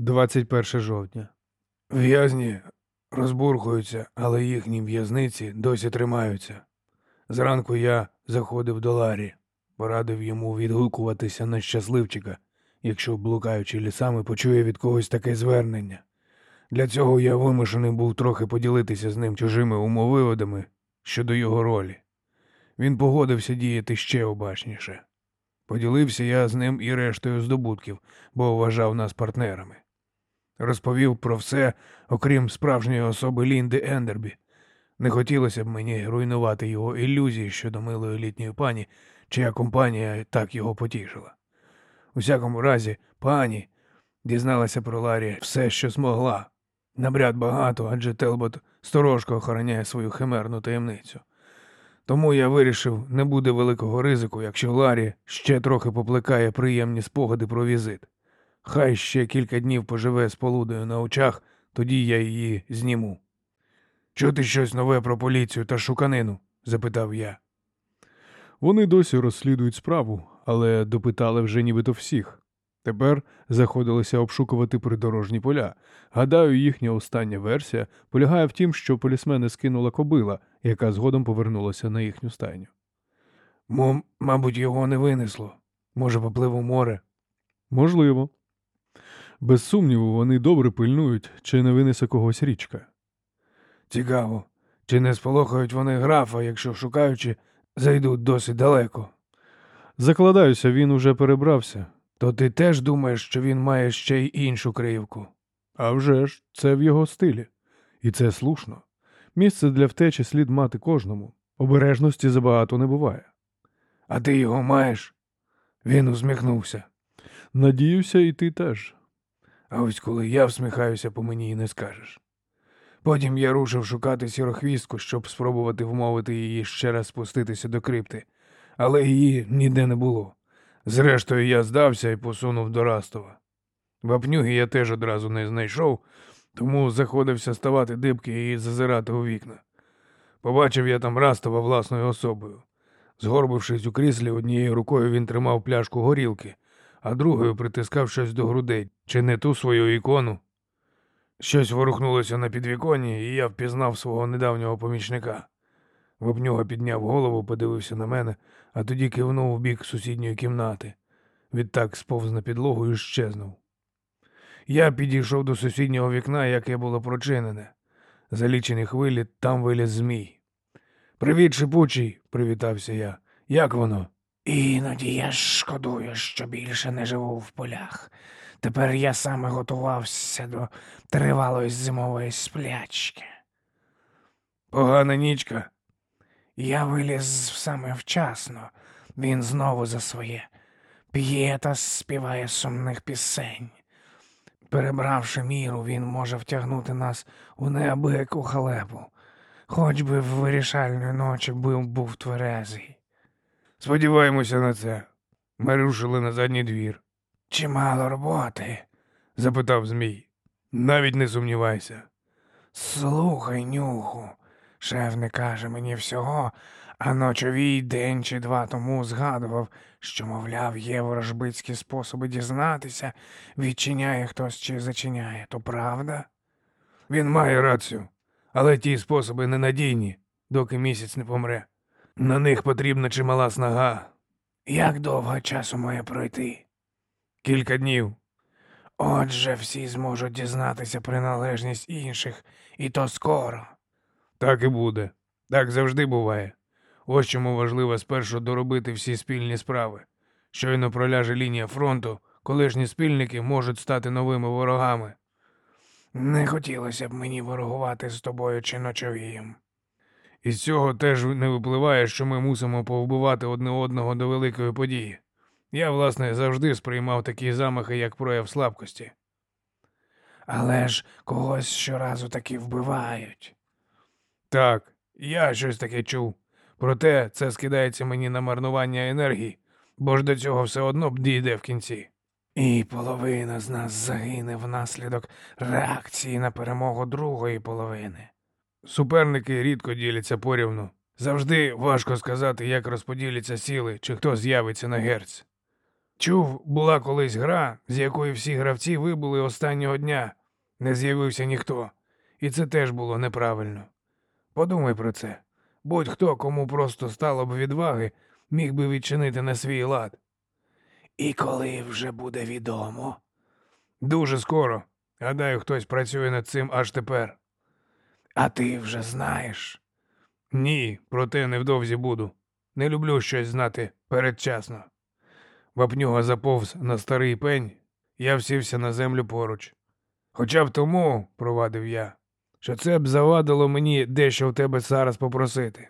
21 жовтня. В'язні розбурхуються, але їхні в'язниці досі тримаються. Зранку я заходив до Ларі, порадив йому відгукуватися на щасливчика, якщо блукаючи лісами почує від когось таке звернення. Для цього я вимушений був трохи поділитися з ним чужими умовиводами щодо його ролі. Він погодився діяти ще обачніше. Поділився я з ним і рештою здобутків, бо вважав нас партнерами. Розповів про все, окрім справжньої особи Лінди Ендербі. Не хотілося б мені руйнувати його ілюзії щодо милої літньої пані, чия компанія так його потішила. У всякому разі, пані дізналася про Ларі все, що змогла. Набряд багато, адже Телбот сторожко охороняє свою химерну таємницю. Тому я вирішив, не буде великого ризику, якщо Ларі ще трохи поплекає приємні спогади про візит. Хай ще кілька днів поживе з полудою на очах, тоді я її зніму. Чути щось нове про поліцію та шуканину? запитав я. Вони досі розслідують справу, але допитали вже нібито всіх. Тепер заходилися обшукувати придорожні поля. Гадаю, їхня остання версія полягає в тім, що полісмени скинула кобила, яка згодом повернулася на їхню стайню. Мо, мабуть, його не винесло. Може, поплив у море. Можливо. Без сумніву, вони добре пильнують, чи не винесе когось річка. Цікаво, чи не сполохають вони графа, якщо шукаючи, зайдуть досить далеко. Закладаюся, він уже перебрався. То ти теж думаєш, що він має ще й іншу кривку? А вже ж, це в його стилі. І це слушно. Місце для втечі слід мати кожному. Обережності забагато не буває. А ти його маєш? Він усміхнувся. Надіюся, і ти теж. А ось коли я всміхаюся, по мені і не скажеш. Потім я рушив шукати сірохвістку, щоб спробувати вмовити її ще раз спуститися до крипти, але її ніде не було. Зрештою, я здався і посунув до Растова. Вапнюги я теж одразу не знайшов, тому заходився ставати дибки і зазирати у вікна. Побачив я там Растова власною особою. Згорбившись у кріслі, однією рукою він тримав пляшку горілки, а другою притискав щось до грудей, чи не ту свою ікону. Щось ворухнулося на підвіконні, і я впізнав свого недавнього помічника. Вопнюга підняв голову, подивився на мене, а тоді кивнув у бік сусідньої кімнати. Відтак сповз на підлогу і щезнув. Я підійшов до сусіднього вікна, яке було прочинене. За лічені хвилі там виліз змій. Привіт, шипучий, привітався я. Як воно? Іноді я шкодую, що більше не живу в полях. Тепер я саме готувався до тривалої зимової сплячки. Погана нічка. Я виліз саме вчасно. Він знову за своє п'є та співає сумних пісень. Перебравши міру, він може втягнути нас у неабияку халепу, хоч би в вирішальної ночі був був тверезий. Сподіваємося на це. Ми рушили на задній двір, Чимало роботи. запитав Змій. Навіть не сумнівайся. Слухай, нюху, шеф не каже мені всього, а ночовій день чи два тому згадував, що, мовляв, є ворожбицькі способи дізнатися, відчиняє хтось чи зачиняє, то правда? Він має рацію, але ті способи ненадійні, доки місяць не помре. На них потрібна чимала снага. Як довго часу має пройти? Кілька днів. Отже, всі зможуть дізнатися приналежність інших, і то скоро. Так і буде. Так завжди буває. Ось чому важливо спершу доробити всі спільні справи. Щойно проляже лінія фронту, колишні спільники можуть стати новими ворогами. Не хотілося б мені ворогувати з тобою чи ночовієм. Із цього теж не випливає, що ми мусимо повбивати одне одного до великої події. Я, власне, завжди сприймав такі замахи як прояв слабкості. Але ж когось щоразу таки вбивають. Так, я щось таке чув. Проте це скидається мені на марнування енергії, бо ж до цього все одно б дійде в кінці. І половина з нас загине внаслідок реакції на перемогу другої половини. Суперники рідко діляться порівну. Завжди важко сказати, як розподіляться сили, чи хто з'явиться на герць. Чув, була колись гра, з якої всі гравці вибули останнього дня. Не з'явився ніхто. І це теж було неправильно. Подумай про це. Будь-хто, кому просто стало б відваги, міг би відчинити на свій лад. І коли вже буде відомо? Дуже скоро. Гадаю, хтось працює над цим аж тепер. А ти вже знаєш. Ні, проте невдовзі буду. Не люблю щось знати передчасно. Вапнюга заповз на старий пень, я всівся на землю поруч. Хоча б тому, провадив я, що це б завадило мені дещо в тебе зараз попросити.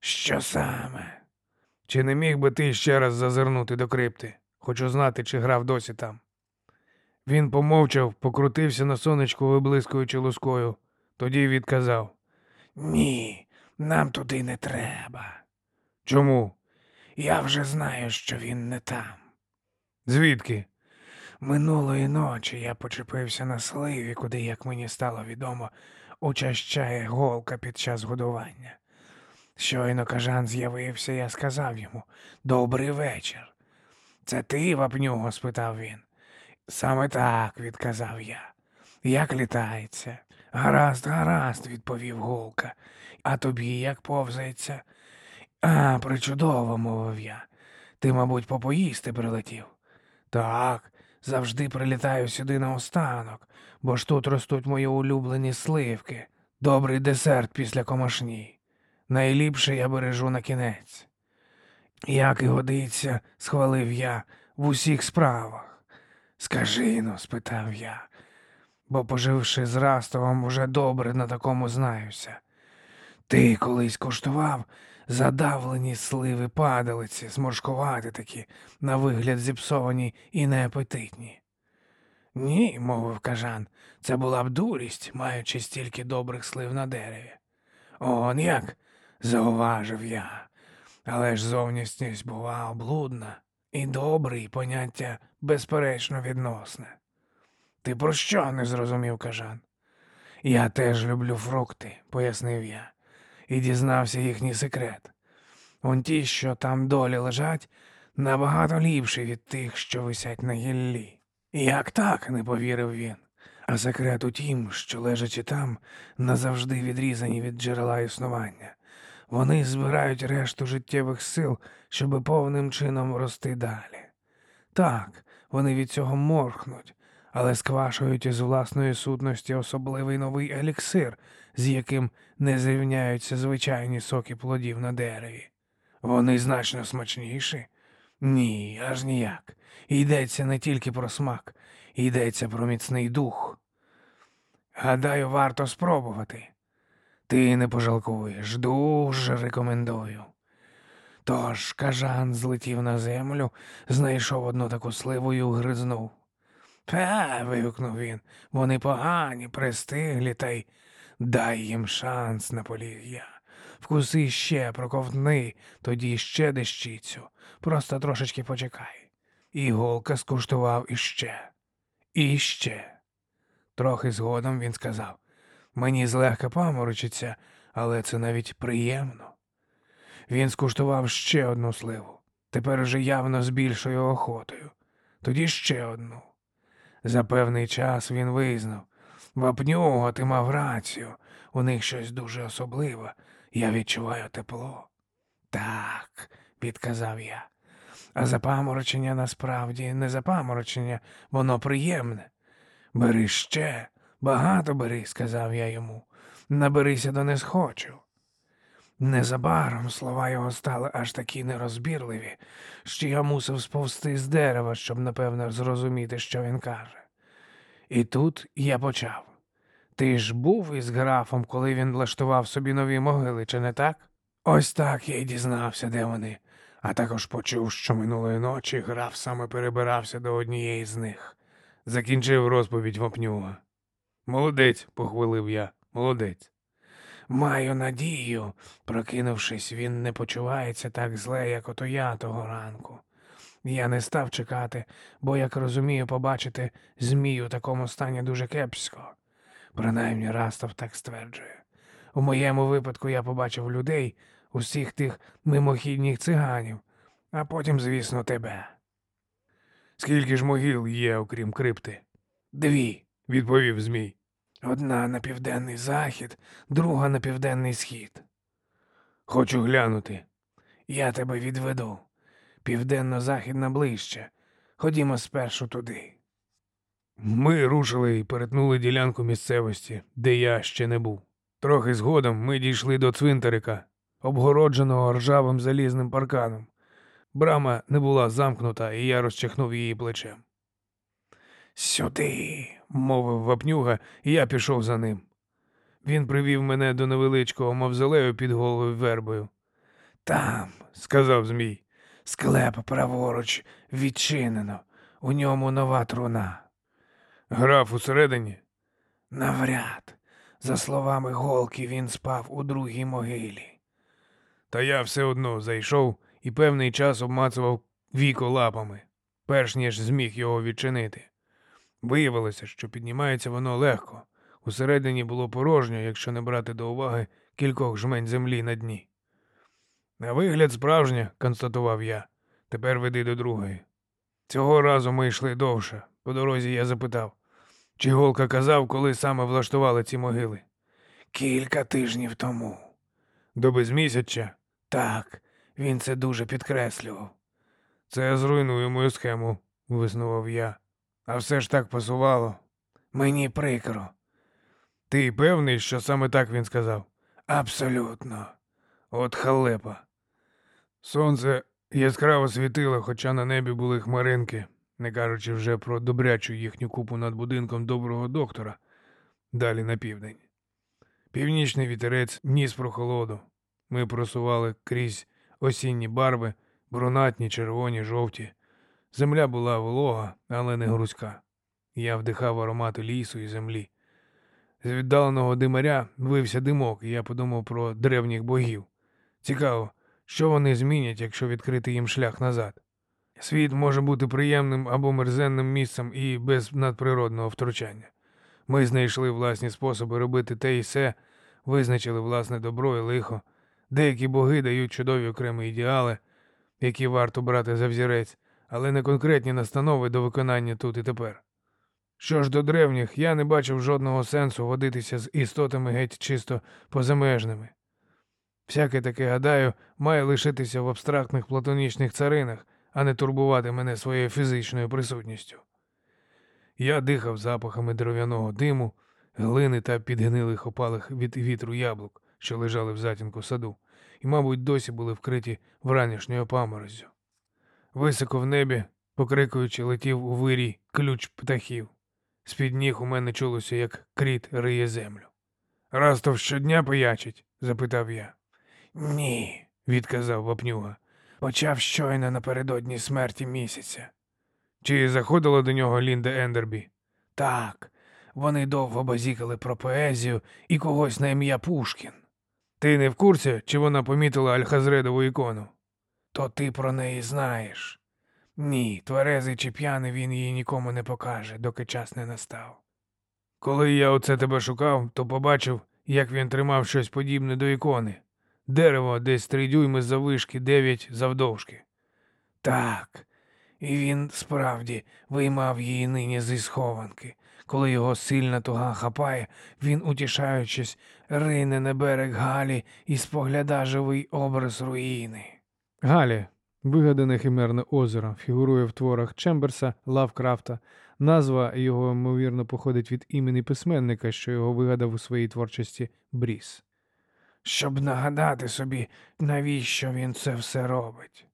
Що саме? Чи не міг би ти ще раз зазирнути до крипти? Хочу знати, чи грав досі там. Він помовчав, покрутився на сонечку, виблискуючи лускою, тоді відказав. Ні, нам туди не треба. Чому? Я вже знаю, що він не там. Звідки? Минулої ночі я почепився на сливі, куди, як мені стало відомо, учащає голка під час годування. Щойно кажан з'явився, я сказав йому Добрий вечір. Це ти, вапнюго? спитав він. Саме так, відказав я. Як літається? Гаразд, гаразд, відповів голка. А тобі як повзається? А, причудово, мовив я. Ти, мабуть, попоїсти прилетів. Так, завжди прилітаю сюди наостанок, бо ж тут ростуть мої улюблені сливки, добрий десерт після комашні. Найліпше я бережу на кінець. Як і годиться, схвалив я в усіх справах. Скажи ну, спитав я, бо, поживши з Растовом, уже добре на такому знаюся. Ти колись коштував задавлені сливи падалиці, зморшкувати такі, на вигляд зіпсовані і неапетитні. Ні, мовив кажан, це була б дурість, маючи стільки добрих слив на дереві. Он як, зауважив я, але ж зовнішність була облудна, і добрий поняття безперечно відносне. Ти про що не зрозумів кажан? Я теж люблю фрукти, пояснив я, і дізнався їхній секрет. Он ті, що там долі лежать, набагато ліпші від тих, що висять на гіллі. Як так? не повірив він. А секрет у тім, що лежачи там, назавжди відрізані від джерела існування. Вони збирають решту життєвих сил, щоби повним чином рости далі. Так, вони від цього морхнуть, але сквашують із власної сутності особливий новий еліксир, з яким не зрівняються звичайні соки плодів на дереві. Вони значно смачніші? Ні, аж ніяк. Йдеться не тільки про смак, йдеться про міцний дух. Гадаю, варто спробувати. Ти не пожалкуєш, дуже рекомендую. Тож кажан злетів на землю, знайшов одну таку сливу і гризнув. Пе. вигукнув він. Вони погані, пристиглі, та й дай їм шанс, наполіг я. Вкуси ще, проковтни, тоді ще дещицю. Просто трошечки почекай. І голка скуштував іще. І ще. Трохи згодом він сказав мені злегка паморочиться, але це навіть приємно. Він скуштував ще одну сливу, тепер уже явно з більшою охотою, тоді ще одну. За певний час він визнав Вапнюго, ти мав рацію, у них щось дуже особливе, я відчуваю тепло. Так, відказав я. А запаморочення насправді не запаморочення, воно приємне. Бери ще, багато бери, сказав я йому. Наберися до не схочу. Незабаром слова його стали аж такі нерозбірливі, що я мусив сповзти з дерева, щоб напевно зрозуміти, що він каже. І тут я почав. Ти ж був із графом, коли він влаштував собі нові могили, чи не так? Ось так я й дізнався, де вони, а також почув, що минулої ночі граф саме перебирався до однієї з них. Закінчив розповідь вопнюга. Молодець, похвалив я, молодець. Маю надію, прокинувшись, він не почувається так зле, як ото я того ранку. Я не став чекати, бо, як розумію, побачити змію у такому стані дуже кепсько. Принаймні Растов так стверджує. У моєму випадку я побачив людей, усіх тих мимохідніх циганів, а потім, звісно, тебе. Скільки ж могил є, окрім крипти? Дві. відповів Змій. Одна на південний захід, друга на південний схід. Хочу глянути. Я тебе відведу. Південно-західна ближче. Ходімо спершу туди. Ми рушили і перетнули ділянку місцевості, де я ще не був. Трохи згодом ми дійшли до цвинтарика, обгородженого ржавим залізним парканом. Брама не була замкнута, і я розчахнув її плечем. Сюди. Мовив вапнюга, і я пішов за ним. Він привів мене до невеличкого мавзолею під голою вербою. Там, Сказав Змій. склеп праворуч, відчинено. У ньому нова труна. Граф усередині. Навряд. За словами голки, він спав у другій могилі. Та я все одно зайшов і певний час обмацував віко лапами, перш ніж зміг його відчинити. Виявилося, що піднімається воно легко. Усередині було порожньо, якщо не брати до уваги кількох жмень землі на дні. На вигляд справжня, констатував я. Тепер веди до другої. Цього разу ми йшли довше. По дорозі я запитав, чи голка казав, коли саме влаштували ці могили. Кілька тижнів тому. До безмісяча Так, він це дуже підкреслював. Це зруйнує мою схему, виснував я. А все ж так пасувало. Мені прикро. Ти певний, що саме так він сказав? Абсолютно. От халепа. Сонце яскраво світило, хоча на небі були хмаринки, не кажучи вже про добрячу їхню купу над будинком доброго доктора, далі на південь. Північний вітерець ніс прохолоду. Ми просували крізь осінні барви, брунатні, червоні, жовті. Земля була волога, але не грузька. Я вдихав аромати лісу і землі. З віддаленого димаря вився димок, і я подумав про древніх богів. Цікаво, що вони змінять, якщо відкрити їм шлях назад. Світ може бути приємним або мерзенним місцем і без надприродного втручання. Ми знайшли власні способи робити те і се, визначили власне добро і лихо. Деякі боги дають чудові окремі ідеали, які варто брати за взірець, але не конкретні настанови до виконання тут і тепер. Що ж до древніх, я не бачив жодного сенсу водитися з істотами геть чисто позамежними. Всяке таке, гадаю, має лишитися в абстрактних платонічних царинах, а не турбувати мене своєю фізичною присутністю. Я дихав запахами дерев'яного диму, глини та підгнилих опалих від вітру яблук, що лежали в затінку саду, і, мабуть, досі були вкриті вранішньою памороззю. Високо в небі, покрикуючи, летів у вирій ключ птахів. З-під ніг у мене чулося, як кріт риє землю. Растов щодня пиячить? запитав я. Ні, Відказав вапнюга. почав щойно напередодні смерті місяця. Чи заходила до нього Лінда Ендербі? Так, вони довго базікали про поезію і когось на ім'я Пушкін. Ти не в курсі, чи вона помітила Альхазредову ікону? То ти про неї знаєш. Ні, тверезий чи п'яний він її нікому не покаже, доки час не настав. Коли я оце тебе шукав, то побачив, як він тримав щось подібне до ікони. Дерево десь три дюйми заввишки, дев'ять завдовжки. Так, і він справді виймав її нині зі схованки. Коли його сильна туга хапає, він, утішаючись, рине на берег Галі і спогляда живий образ руїни. Галі, вигадане химерне озеро, фігурує в творах Чемберса, Лавкрафта. Назва його, ймовірно, походить від імені письменника, що його вигадав у своїй творчості Бріс. Щоб нагадати собі, навіщо він це все робить.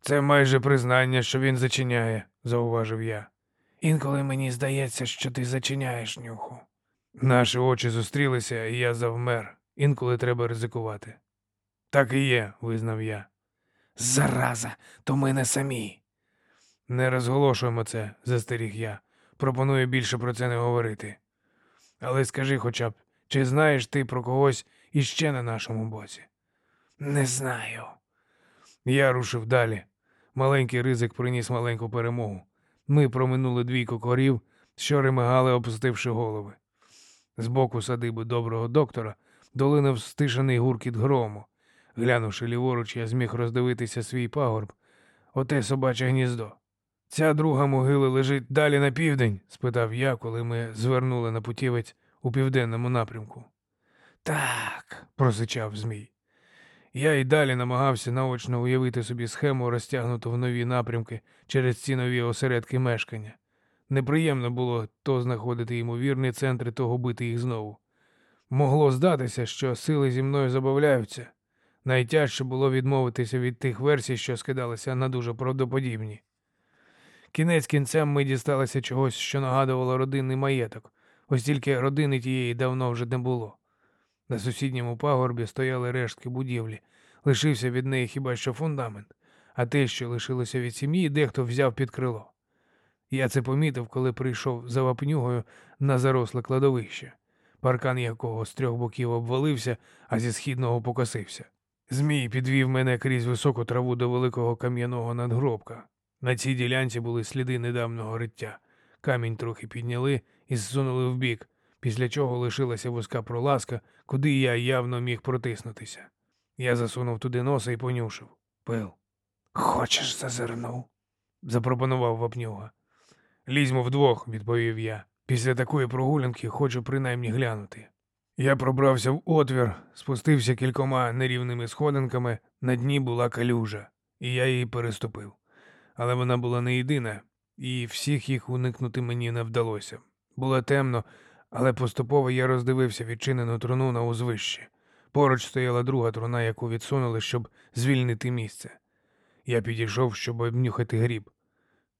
Це майже признання, що він зачиняє, зауважив я. Інколи мені здається, що ти зачиняєш нюху. Наші очі зустрілися, і я завмер. Інколи треба ризикувати. Так і є, визнав я. Зараза, то ми не самі. Не розголошуємо це, застеріг я. Пропоную більше про це не говорити. Але скажи хоча б, чи знаєш ти про когось іще на нашому боці? Не знаю. Я рушив далі. Маленький ризик приніс маленьку перемогу. Ми проминули двійко корів, що ремигали, опустивши голови. Збоку садиби доброго доктора долинув стишений гуркіт грому. Глянувши ліворуч, я зміг роздивитися свій пагорб, оте собаче гніздо. Ця друга могила лежить далі на південь? спитав я, коли ми звернули на путівець у південному напрямку. Так, просичав Змій. Я й далі намагався наочно уявити собі схему, розтягнуту в нові напрямки через ці нові осередки мешкання. Неприємно було то знаходити ймовірні центри, то губити їх знову. Могло здатися, що сили зі мною забавляються. Найтяжче було відмовитися від тих версій, що скидалися на дуже правдоподібні. Кінець кінцем ми дісталися чогось, що нагадувало родинний маєток, ось тільки родини тієї давно вже не було. На сусідньому пагорбі стояли рештки будівлі, лишився від неї хіба що фундамент, а те, що лишилося від сім'ї, дехто взяв під крило. Я це помітив, коли прийшов за вапнюгою на заросле кладовище, паркан якого з трьох боків обвалився, а зі східного покосився. Змій підвів мене крізь високу траву до великого кам'яного надгробка. На цій ділянці були сліди недавнього риття. Камінь трохи підняли і зсунули вбік, після чого лишилася вузька проласка, куди я явно міг протиснутися. Я засунув туди носа і понюшив. Пил. Хочеш зазирнув? запропонував вапнюга. Лізьмо вдвох, відповів я. Після такої прогулянки хочу принаймні глянути. Я пробрався в отвір, спустився кількома нерівними сходинками, на дні була калюжа, і я її переступив. Але вона була не єдина, і всіх їх уникнути мені не вдалося. Було темно, але поступово я роздивився відчинену труну на узвищі. Поруч стояла друга труна, яку відсунули, щоб звільнити місце. Я підійшов, щоб обнюхати гріб.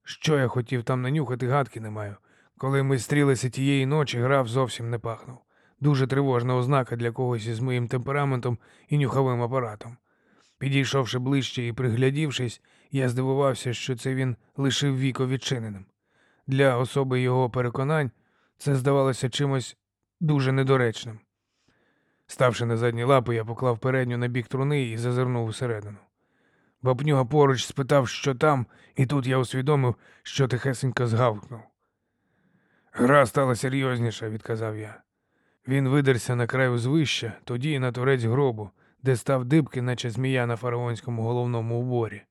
Що я хотів там нанюхати, гадки не маю. Коли ми стрілися тієї ночі, граф зовсім не пахнув. Дуже тривожна ознака для когось із моїм темпераментом і нюховим апаратом. Підійшовши ближче і приглядівшись, я здивувався, що це він лишив віко відчиненим. Для особи його переконань це здавалося чимось дуже недоречним. Ставши на задні лапи, я поклав передню на бік труни і зазирнув усередину. Бабнюга поруч спитав, що там, і тут я усвідомив, що тихесенько згавкнув. Гра стала серйозніша, відказав я. Він видерся на край узвища, тоді на торець гробу, де став дибки, наче змія на фараонському головному уборі.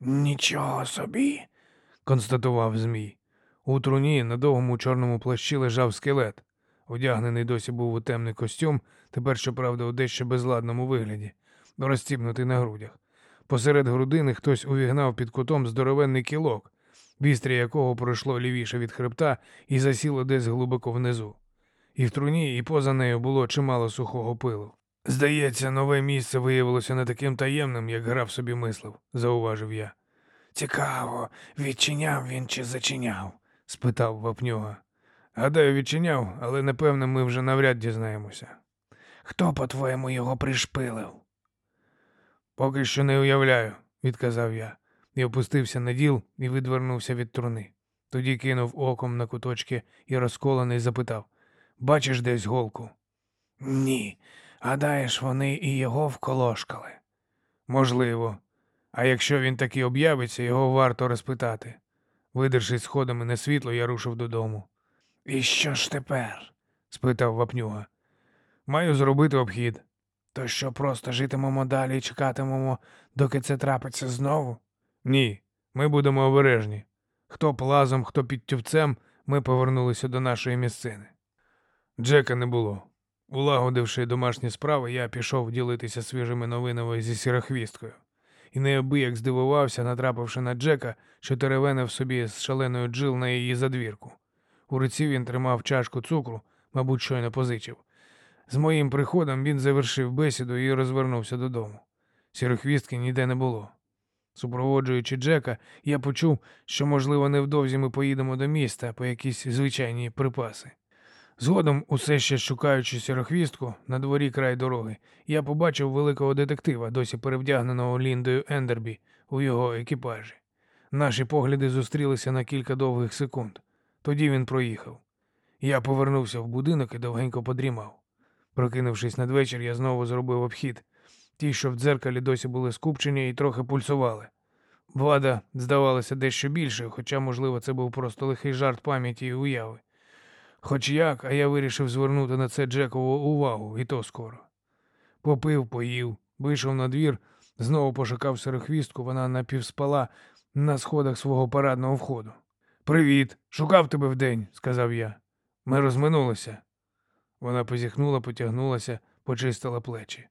Нічого собі. констатував Змій. У труні на довгому чорному плащі лежав скелет. Одягнений досі був у темний костюм, тепер, щоправда, у дещо безладному вигляді, розстібнутий на грудях. Посеред грудини хтось увігнав під кутом здоровенний кілок, вістря якого пройшло лівіше від хребта і засіло десь глибоко внизу. І в труні, і поза нею було чимало сухого пилу. Здається, нове місце виявилося не таким таємним, як граф собі мислив, зауважив я. Цікаво, відчиняв він чи зачиняв? спитав вапнюга. Гадаю, відчиняв, але напевне ми вже навряд дізнаємося. Хто, по-твоєму, його пришпилив? Поки що не уявляю, відказав я, і опустився на діл і видвернувся від труни. Тоді кинув оком на куточки і розколений запитав Бачиш десь голку? Ні. Гадаєш, вони і його вколошкали. Можливо. А якщо він таки об'явиться, його варто розпитати. Видершись сходами на світло, я рушив додому. І що ж тепер? спитав вапнюга. Маю зробити обхід. То що просто житимемо далі і чекатимемо, доки це трапиться знову? Ні, ми будемо обережні. Хто плазом, хто під тювцем, ми повернулися до нашої місцини. Джека не було. Улагодивши домашні справи, я пішов ділитися свіжими новинами зі сірохвісткою. І неабияк здивувався, натрапивши на Джека, що теревенив собі з шаленою джил на її задвірку. У руці він тримав чашку цукру, мабуть, щойно позичив. З моїм приходом він завершив бесіду і розвернувся додому. Сірохвістки ніде не було. Супроводжуючи Джека, я почув, що, можливо, невдовзі ми поїдемо до міста по якісь звичайні припаси. Згодом, усе ще шукаючи сірохвістку на дворі край дороги, я побачив великого детектива, досі перевдягненого Ліндою Ендербі у його екіпажі. Наші погляди зустрілися на кілька довгих секунд. Тоді він проїхав. Я повернувся в будинок і довгенько подрімав. Прокинувшись надвечір, я знову зробив обхід. Ті, що в дзеркалі досі були скупчені і трохи пульсували. Влада здавалася дещо більшою, хоча, можливо, це був просто лихий жарт пам'яті і уяви. Хоч як, а я вирішив звернути на це Джекову увагу, і то скоро. Попив, поїв, вийшов на двір, знову пошукав сирохвістку, вона напівспала, на сходах свого парадного входу. Привіт, шукав тебе вдень, сказав я. Ми розминулися. Вона позіхнула, потягнулася, почистила плечі.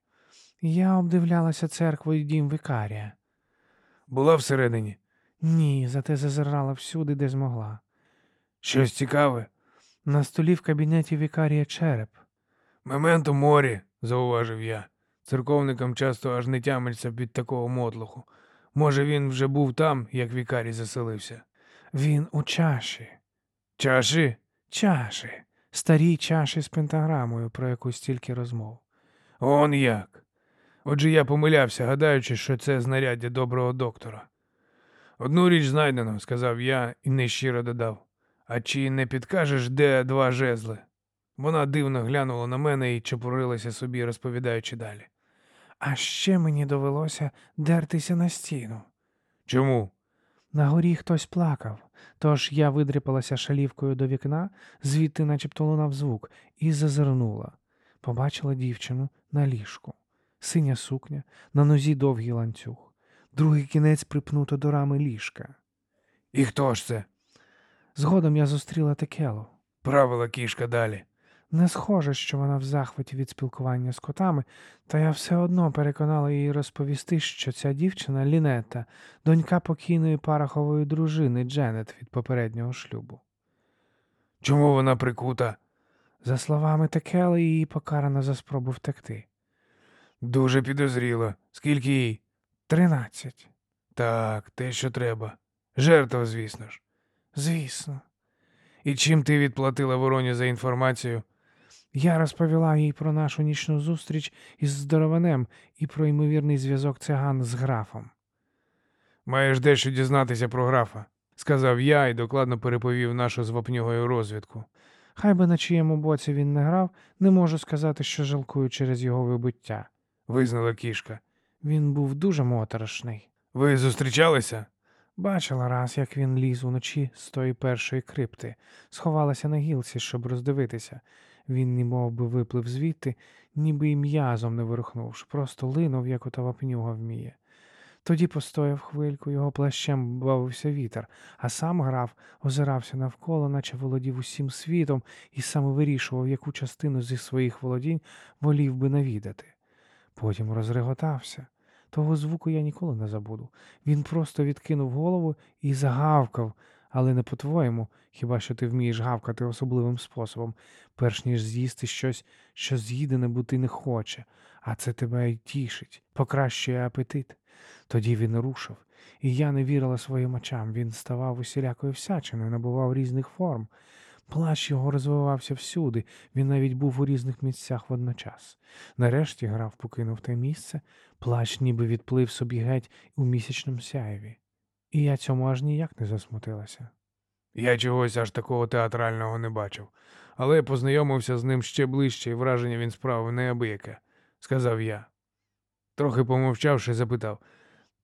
Я обдивлялася церкву і дім викарія. Була всередині. Ні, зате зазирала всюди, де змогла. Щось цікаве. На столі в кабінеті вікарія череп. Мементо морі, зауважив я. Церковникам часто аж не тямиться від такого мотлуху. Може, він вже був там, як вікарій заселився. Він у чаші. Чаші? Чаші. Старій чаші з пентаграмою, про яку стільки розмов. Он як. Отже, я помилявся, гадаючи, що це знаряддя доброго доктора. Одну річ знайдено, сказав я і нещиро додав. А чи не підкажеш, де два жезли? Вона дивно глянула на мене і чепурилася собі, розповідаючи далі. А ще мені довелося дертися на стіну. Чому? На горі хтось плакав, тож я видріпалася шалівкою до вікна, звідти начебто лунав звук, і зазирнула. Побачила дівчину на ліжку. Синя сукня, на нозі довгий ланцюг. Другий кінець припнуто до рами ліжка. І хто ж це? Згодом я зустріла Текелу. Правила кішка далі. Не схоже, що вона в захваті від спілкування з котами, та я все одно переконала її розповісти, що ця дівчина Лінета, донька покійної парахової дружини Дженет від попереднього шлюбу. Чому вона прикута? За словами Текели, її покарано за спробу втекти. Дуже підозріло. Скільки їй? Тринадцять. Так, те, що треба. Жертва, звісно ж. Звісно. І чим ти відплатила вороні за інформацію? Я розповіла їй про нашу нічну зустріч із здорованем і про ймовірний зв'язок циган з графом. Маєш дещо дізнатися про графа, сказав я і докладно переповів нашу з вапнюгою розвідку. Хай би на чиєму боці він не грав, не можу сказати, що жалкую через його вибуття. Визнала кішка. Він був дуже моторошний. Ви зустрічалися? Бачила раз, як він ліз уночі з тої першої крипти, сховалася на гілці, щоб роздивитися. Він немов би виплив звідти, ніби й м'язом не вирухнувши, просто линув, як ота вапнюга вміє. Тоді постояв хвильку, його плащем бавився вітер, а сам грав, озирався навколо, наче володів усім світом, і саме вирішував, яку частину зі своїх володінь волів би навідати. Потім розреготався. Того звуку я ніколи не забуду. Він просто відкинув голову і загавкав, але не по-твоєму, хіба що ти вмієш гавкати особливим способом, перш ніж з'їсти щось, що з'їдене бути не хоче, а це тебе й тішить, покращує апетит. Тоді він рушив, і я не вірила своїм очам. Він ставав усілякою всячиною, набував різних форм. Плащ його розвивався всюди, він навіть був у різних місцях водночас. Нарешті граф покинув те місце, плащ ніби відплив собі геть у місячному сяєві. І я цьому аж ніяк не засмутилася. Я чогось аж такого театрального не бачив, але познайомився з ним ще ближче, і враження він справив неабияке, сказав я. Трохи помовчавши, запитав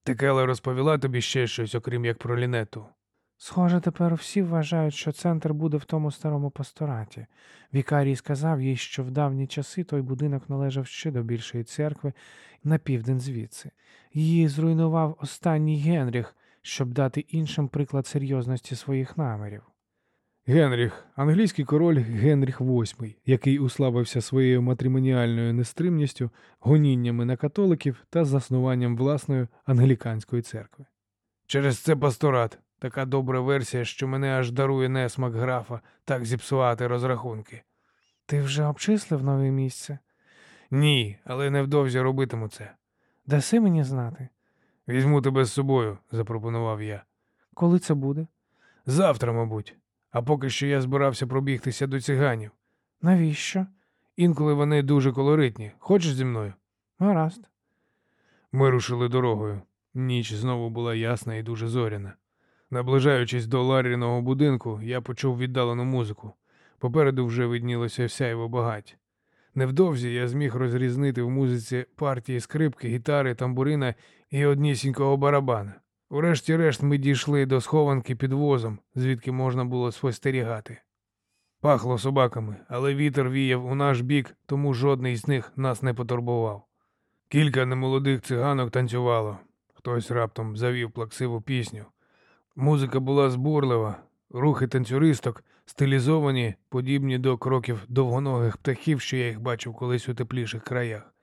Текела розповіла тобі ще щось, окрім як про лінету. Схоже, тепер всі вважають, що центр буде в тому старому пастораті. Вікарій сказав їй, що в давні часи той будинок належав ще до більшої церкви на південь звідси. Її зруйнував останній Генріх, щоб дати іншим приклад серйозності своїх намірів. Генріх, англійський король Генріх VIII, який уславився своєю матримоніальною нестримністю, гоніннями на католиків та заснуванням власної англіканської церкви. Через це пасторат. Така добра версія, що мене аж дарує несмак графа так зіпсувати розрахунки. Ти вже обчислив нове місце? Ні, але невдовзі робитиму це. Даси мені знати, Візьму тебе з собою, запропонував я. коли це буде? Завтра, мабуть. А поки що я збирався пробігтися до циганів. Навіщо? Інколи вони дуже колоритні. Хочеш зі мною? Гаразд. Ми рушили дорогою. Ніч знову була ясна і дуже зоряна. Наближаючись до Ларіного будинку, я почув віддалену музику. Попереду вже виднілося сяйво багать. Невдовзі я зміг розрізнити в музиці партії скрипки, гітари, тамбурина і однісінького барабана. Урешті-решт ми дійшли до схованки під возом, звідки можна було спостерігати. Пахло собаками, але вітер віяв у наш бік, тому жодний з них нас не потурбував. Кілька немолодих циганок танцювало. Хтось раптом завів плаксиву пісню. Музика була збурлива, рухи танцюристок стилізовані, подібні до кроків довгоногих птахів, що я їх бачив колись у тепліших краях.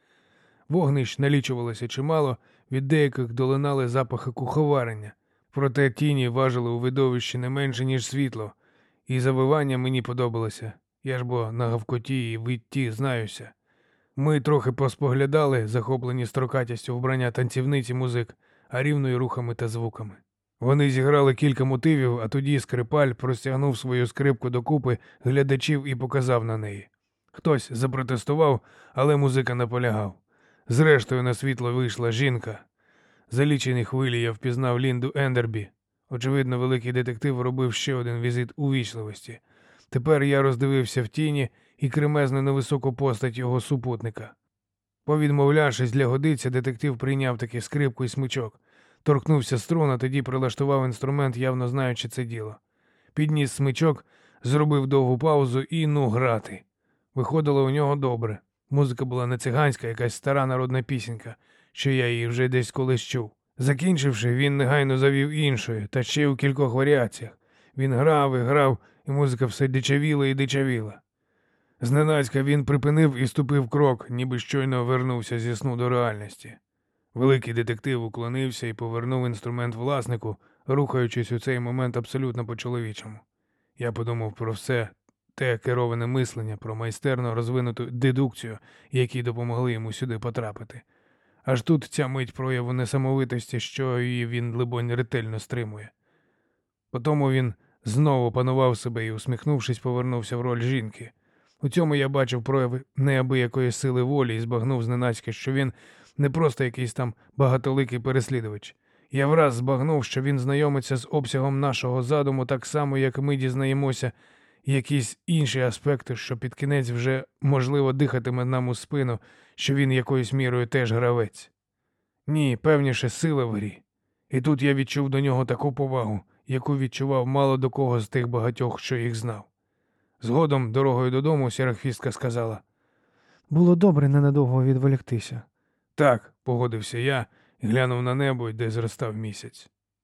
Вогнищ налічувалося чимало, від деяких долинали запахи куховарення, проте тіні важили у видовищі не менше, ніж світло, і завивання мені подобалося. Я ж бо на гавкоті і витті знаюся. Ми трохи поспоглядали, захоплені строкатістю вбрання танцівниці музик, а рівною рухами та звуками. Вони зіграли кілька мотивів, а тоді скрипаль простягнув свою скрипку докупи глядачів і показав на неї. Хтось запротестував, але музика наполягав. Зрештою на світло вийшла жінка. За лічені хвилі я впізнав Лінду Ендербі. Очевидно, великий детектив робив ще один візит увічливості. Тепер я роздивився в тіні і кремезну невисоку постать його супутника. Повідмовлявшись для годиця, детектив прийняв таки скрипку і смичок, торкнувся струн, а тоді прилаштував інструмент, явно знаючи це діло. Підніс смичок, зробив довгу паузу і ну грати. Виходило у нього добре. Музика була не циганська, якась стара народна пісенька, що я її вже десь колись чув. Закінчивши, він негайно завів іншою, та ще й у кількох варіаціях. Він грав і грав, і музика все дичавіла і дичавіла. Зненацька він припинив і ступив крок, ніби щойно вернувся зі сну до реальності. Великий детектив уклонився і повернув інструмент власнику, рухаючись у цей момент абсолютно по-чоловічому. Я подумав про все те кероване мислення, про майстерно розвинуту дедукцію, які допомогли йому сюди потрапити. Аж тут ця мить прояву несамовитості, що її він, либонь, ретельно стримує. Потому він знову панував себе і, усміхнувшись, повернувся в роль жінки. У цьому я бачив прояви неабиякої сили волі і збагнув зненацька, що він не просто якийсь там багатоликий переслідувач. Я враз збагнув, що він знайомиться з обсягом нашого задуму так само, як ми дізнаємося якісь інші аспекти, що під кінець вже можливо дихатиме нам у спину, що він якоюсь мірою теж гравець. Ні, певніше, сила в грі. І тут я відчув до нього таку повагу, яку відчував мало до кого з тих багатьох, що їх знав. Згодом, дорогою додому, сірахвістка сказала Було добре ненадовго відволіктися. Так, погодився я і глянув на небо, де зростав місяць.